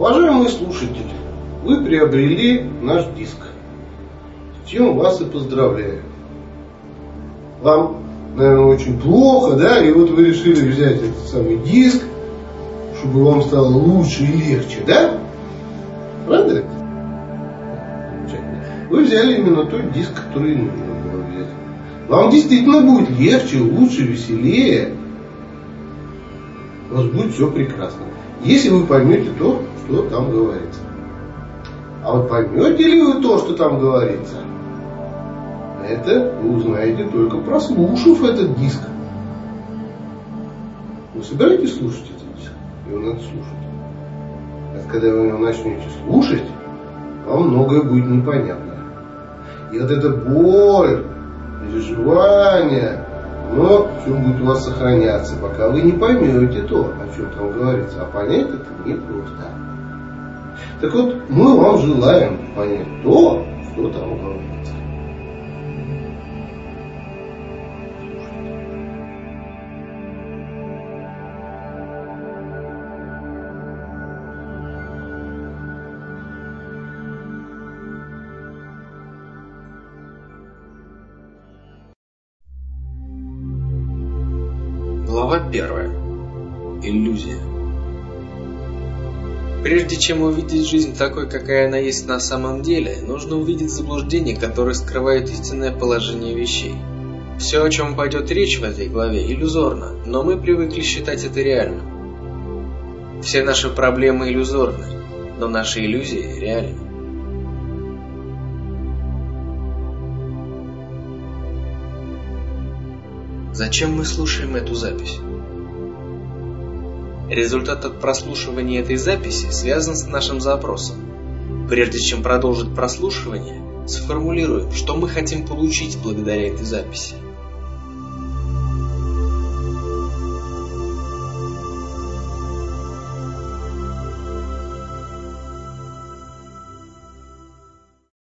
Уважаемые слушатели, вы приобрели наш диск. С чем вас и поздравляю. Вам, наверное, очень плохо, да, и вот вы решили взять этот самый диск, чтобы вам стало лучше и легче, да? Правда? Вы взяли именно тот диск, который нужно было взять. Вам действительно будет легче, лучше, веселее. У вас будет все прекрасно. Если вы поймете то, что там говорится. А вот поймете ли вы то, что там говорится? Это вы узнаете только прослушав этот диск. Вы собираетесь слушать этот диск? Его надо слушать. А когда вы его начнете слушать, вам многое будет непонятно. И вот эта боль, переживания, но все будет у вас сохраняться, пока вы не поймете то, о чем там говорится. А понять это непросто. Так вот, мы вам желаем понять то, что там говорится. Глава первая. Иллюзия. Прежде чем увидеть жизнь такой, какая она есть на самом деле, нужно увидеть заблуждения, которые скрывают истинное положение вещей. Все, о чем пойдет речь в этой главе, иллюзорно, но мы привыкли считать это реальным. Все наши проблемы иллюзорны, но наши иллюзии реальны. Зачем мы слушаем эту запись? Результат от прослушивания этой записи связан с нашим запросом. Прежде чем продолжить прослушивание, сформулируем, что мы хотим получить благодаря этой записи.